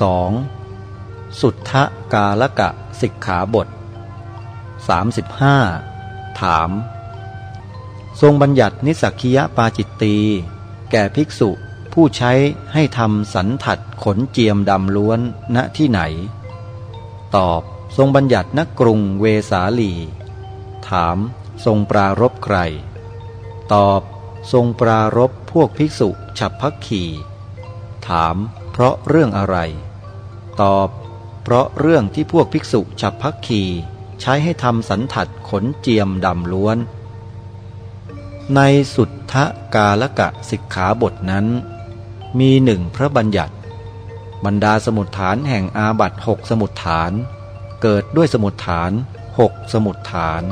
2. สุทธกาลกะสิกขาบท 35. ถาม ทรงบัญญัตินิสักคียปาจิตตีแก่ภิกษุผู้ใช้ให้ทำสันถัดขนเจียมดำล้วนณที่ไหน ตอบทรงบัญญัติณกรุงเวสาลี ถามทรงปรารบใคร ตอบทรงปรารบพวกภิกษุฉับพักขีถาม เพราะเรื่องอะไร ตอบ เพราะเรื่องที่พวกภิกษุฉับพักขีใช้ให้ทำสันถัดขนเจียมดำล้วน ในสุทธกาลกะสิกขาบทนั้น มีหนึ่งพระบัญญัติ บรรดาสมุดฐานแห่งอาบัตหกสมุดฐาน เกิดด้วยสมุดฐานหกสมุดฐาน